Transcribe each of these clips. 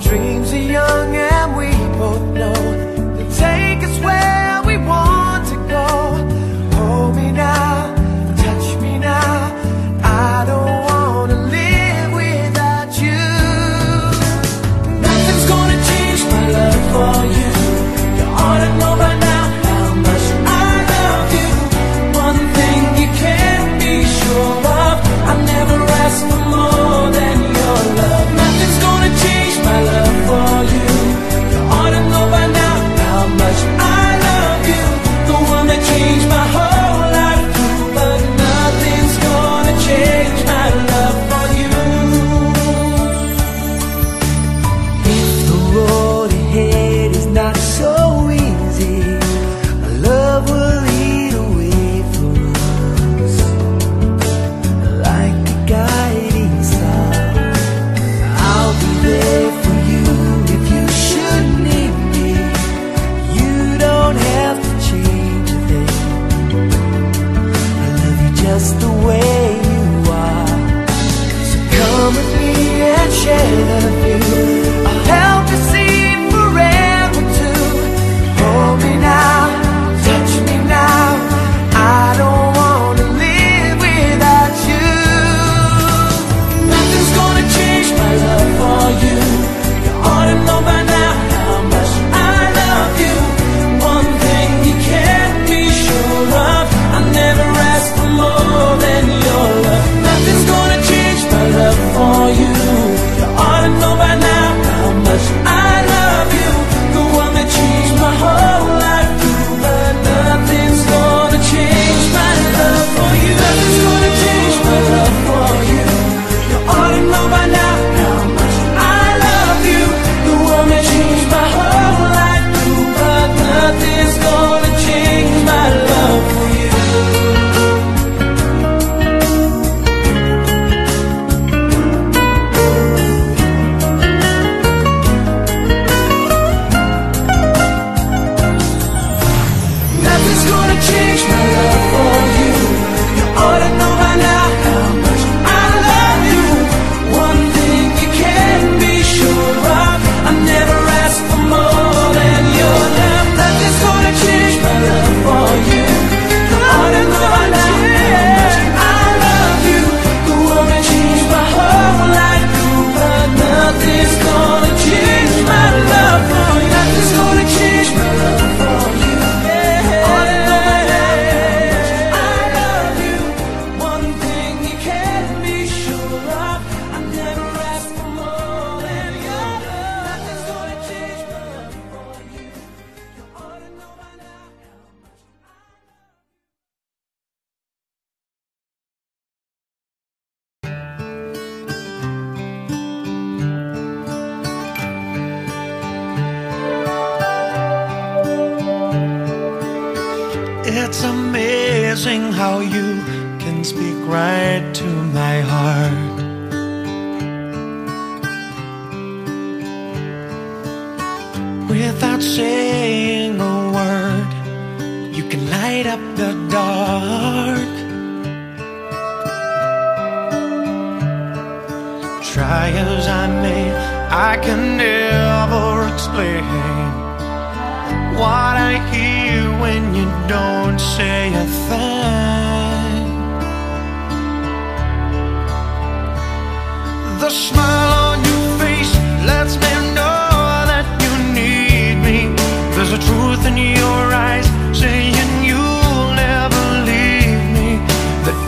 dreams are young and light up the dark. Try as I may, I can never explain. What I hear when you don't say a thing. The smile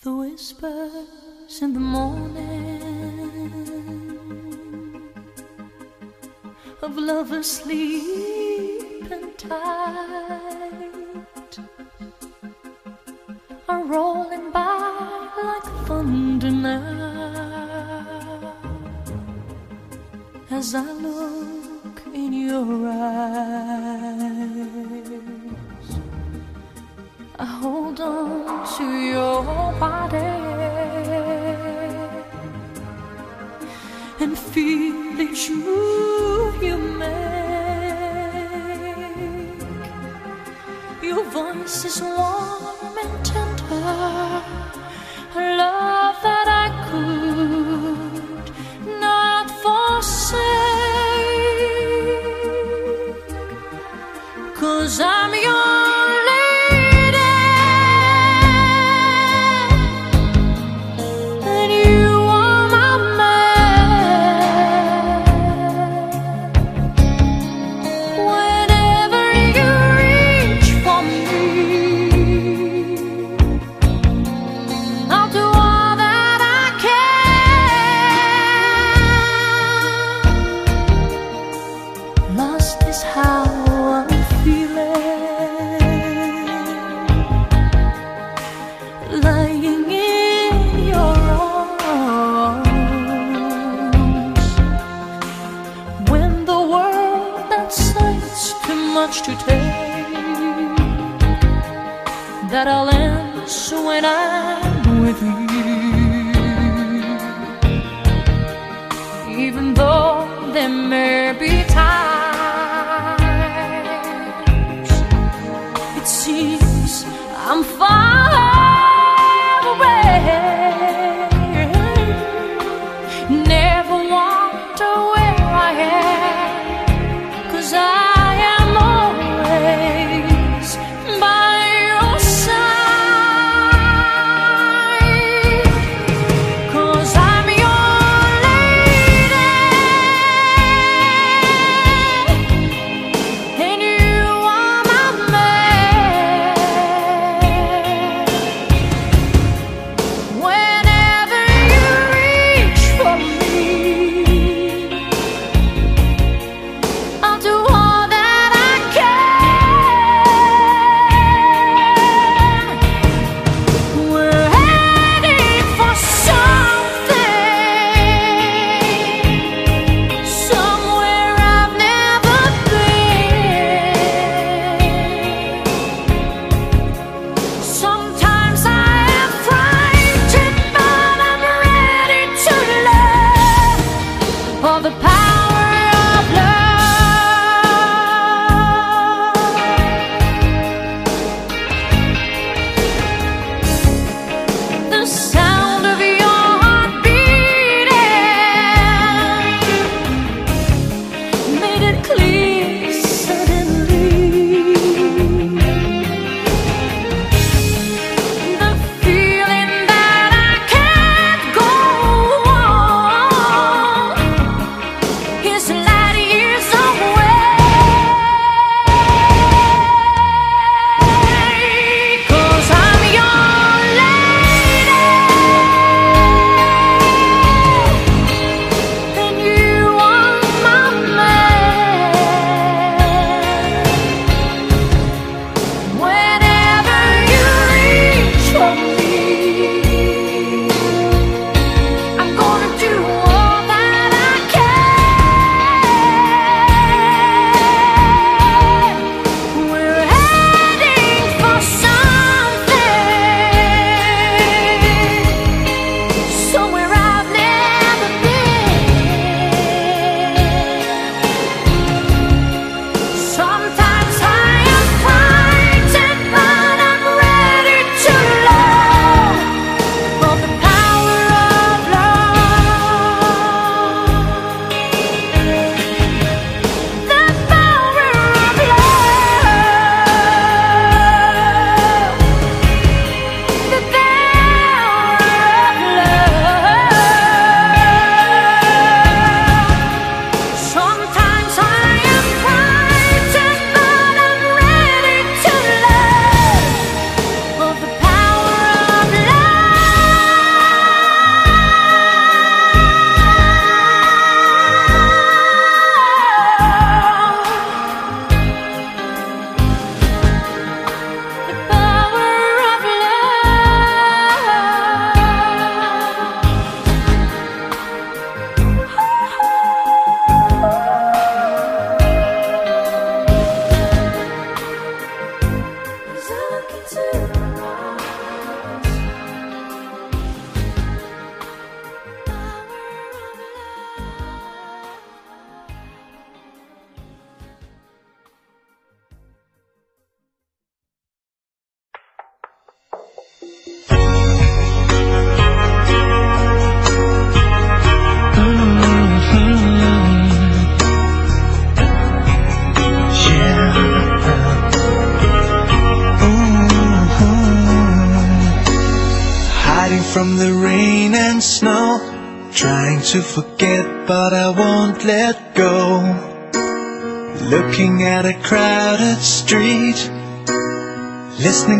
The whispers in the morning of lovers sleeping tight are rolling by like thunder now as I look in your eyes. hold on to your body and feel each move you make. Your voice is warm.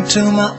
这吗？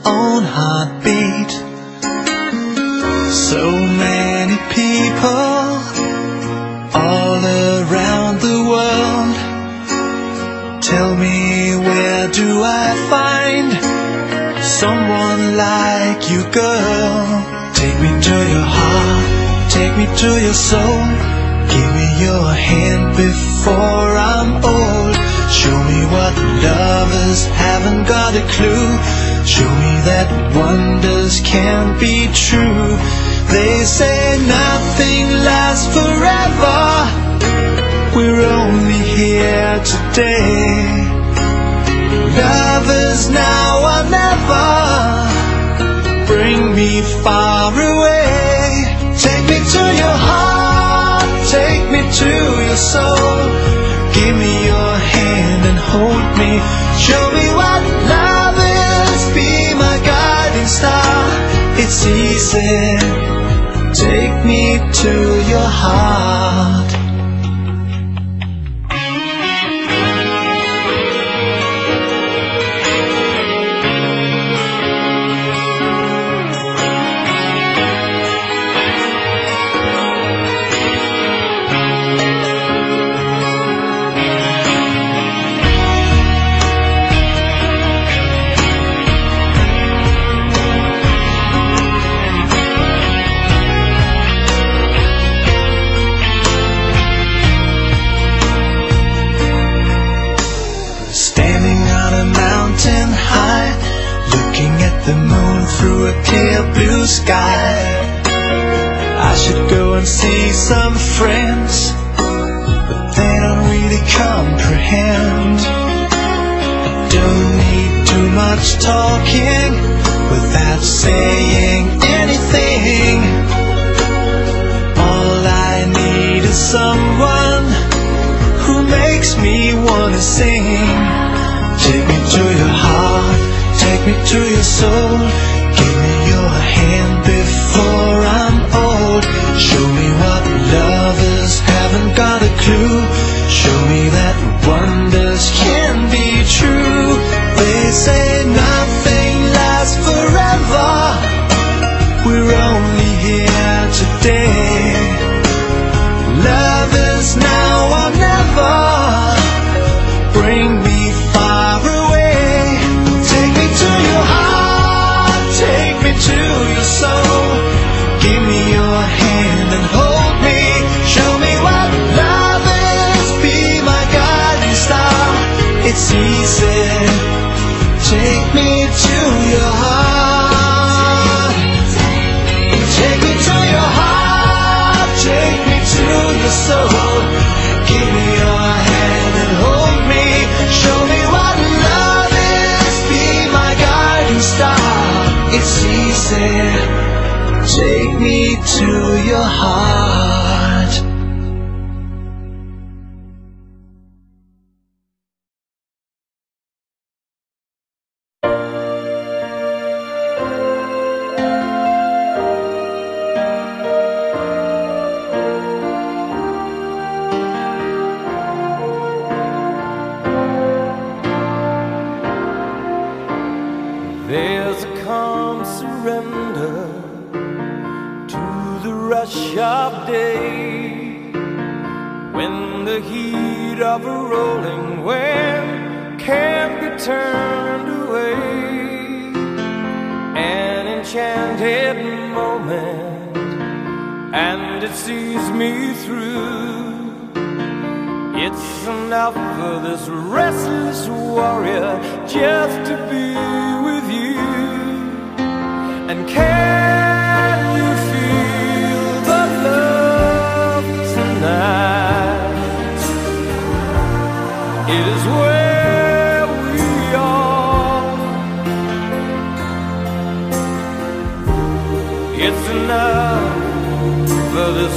me far away. Take me to your heart, take me to your soul. Give me your hand and hold me. Show me what love is, be my guiding star. It's easy. Take me to your heart. clear blue sky. I should go and see some friends But they don't really comprehend. I don't need too much talking Without saying anything. All I need is someone Who makes me wanna sing. Take me to your heart Take me to your soul your hand before I'm old. Show me what lovers haven't got a clue. Show me that wonders can be true. They say nothing lasts forever. We're to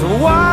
So why?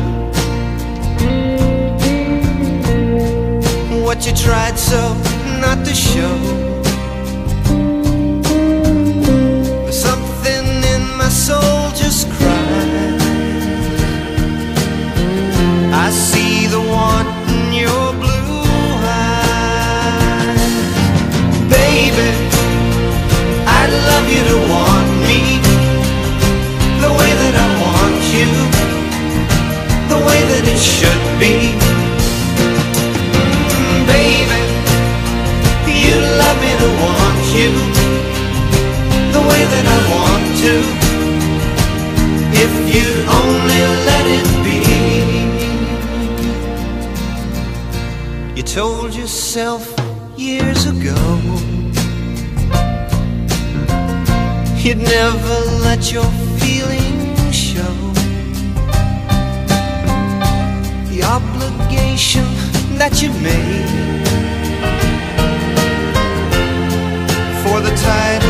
you tried so not to show. Something in my soul just cried. I see the want in your blue eyes, baby. I'd love you to want me the way that I want you, the way that it should be. To want you, the way that I want to, if you only let it be. You told yourself years ago. You'd never let your feelings show the obligation that you made for the title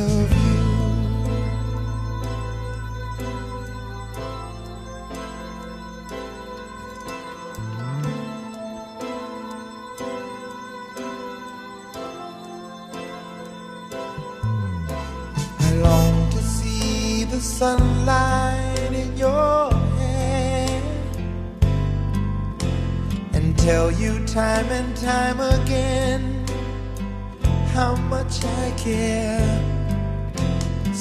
I long to see the sunlight in your hair and tell you time and time again how much I care.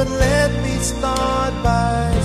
but let me start by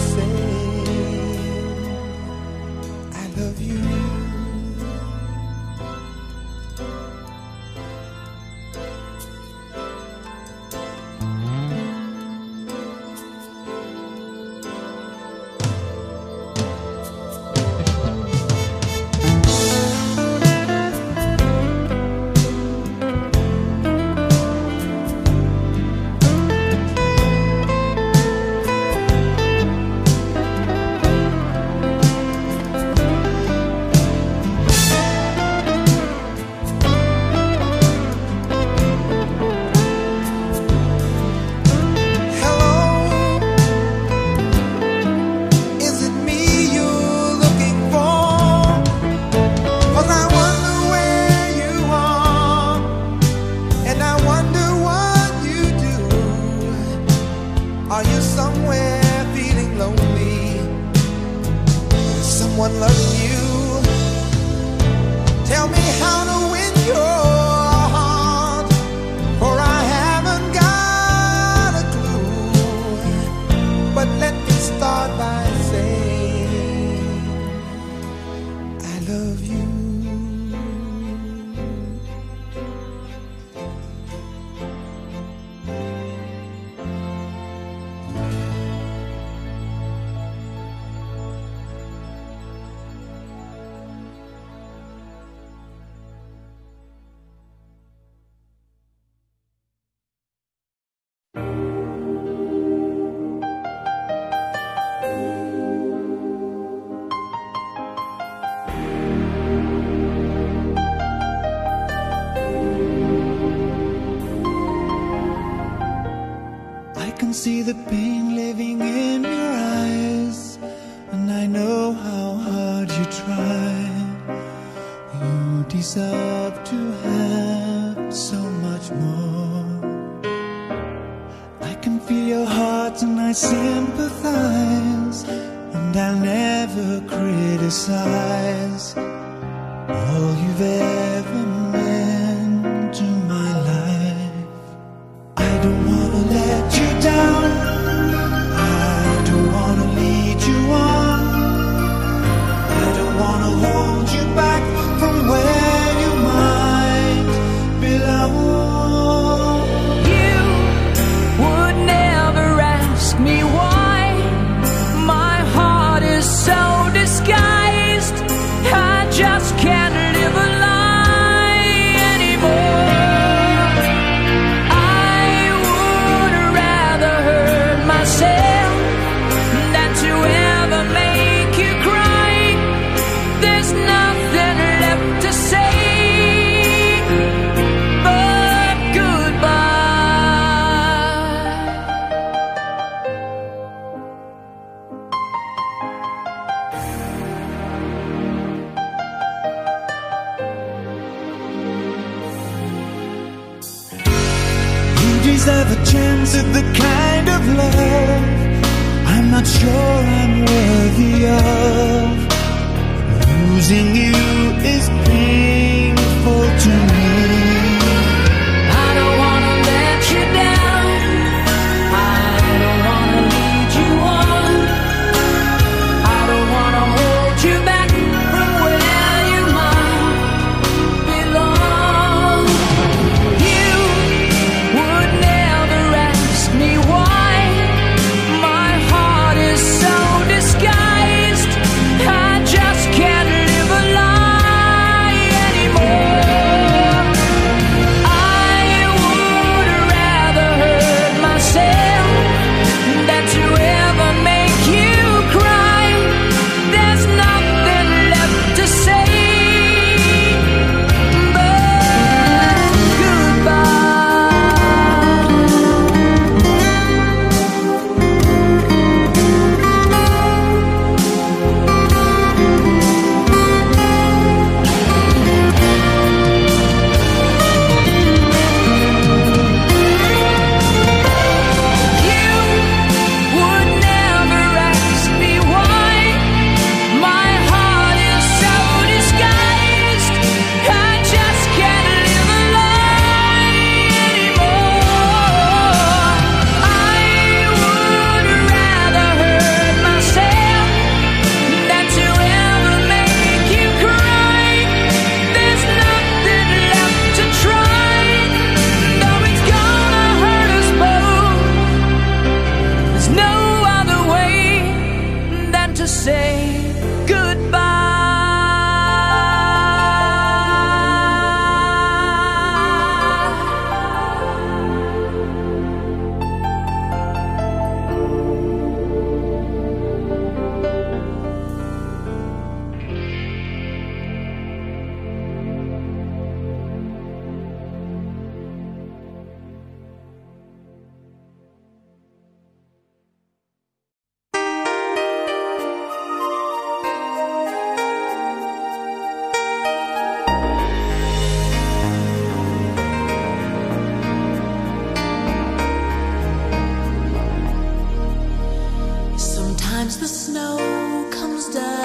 the snow comes down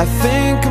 I think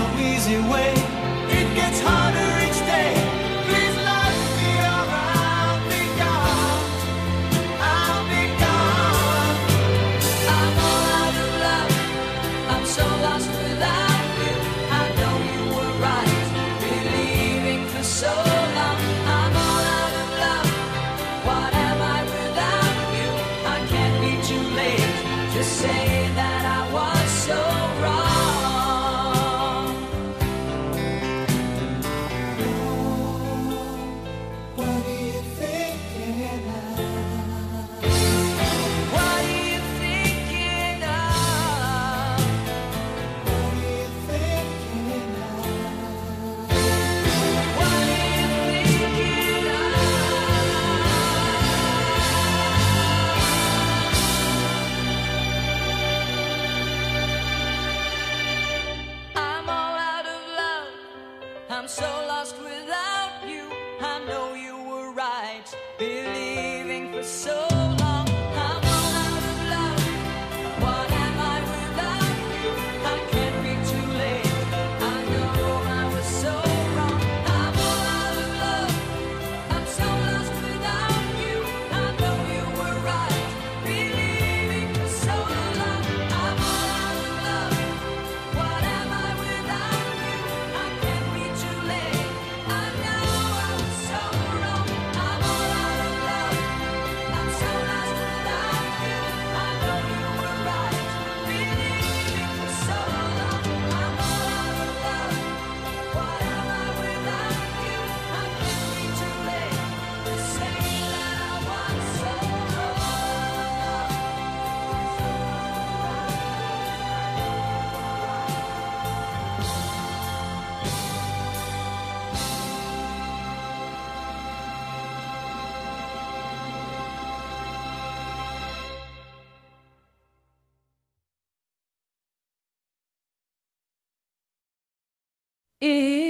no easy way. It gets harder each day. E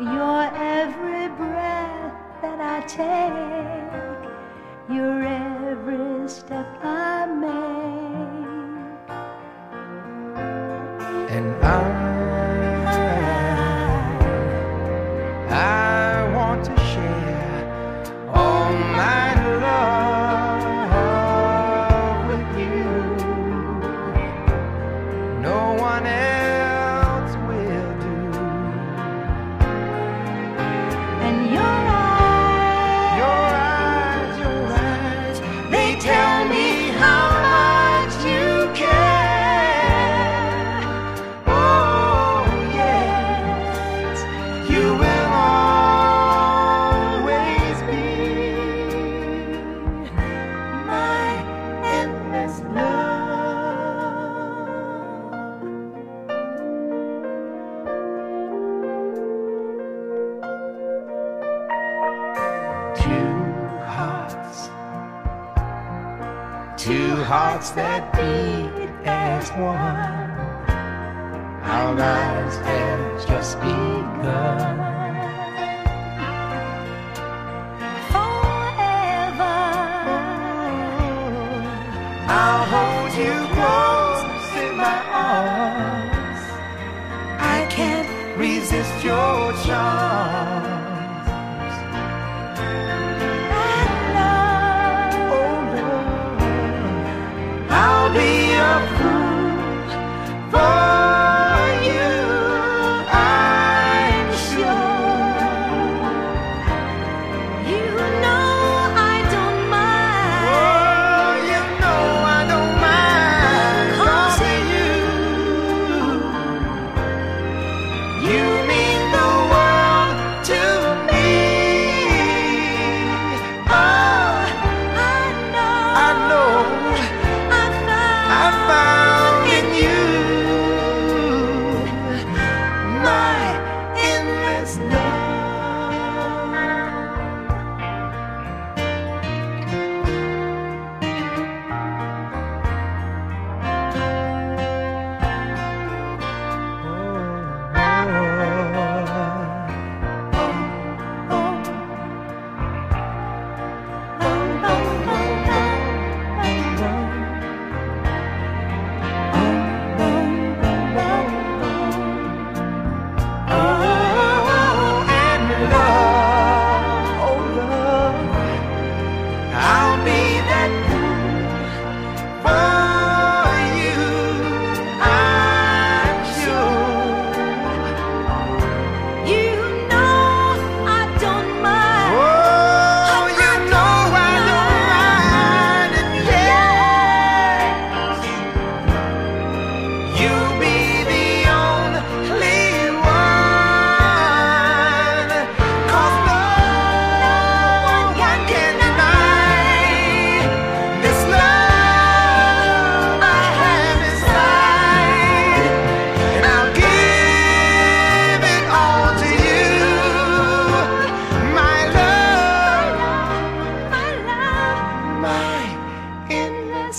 Your every breath that I take, your every step I make. And I just. Forever, I'll hold you close in my arms. I can't resist your.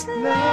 love.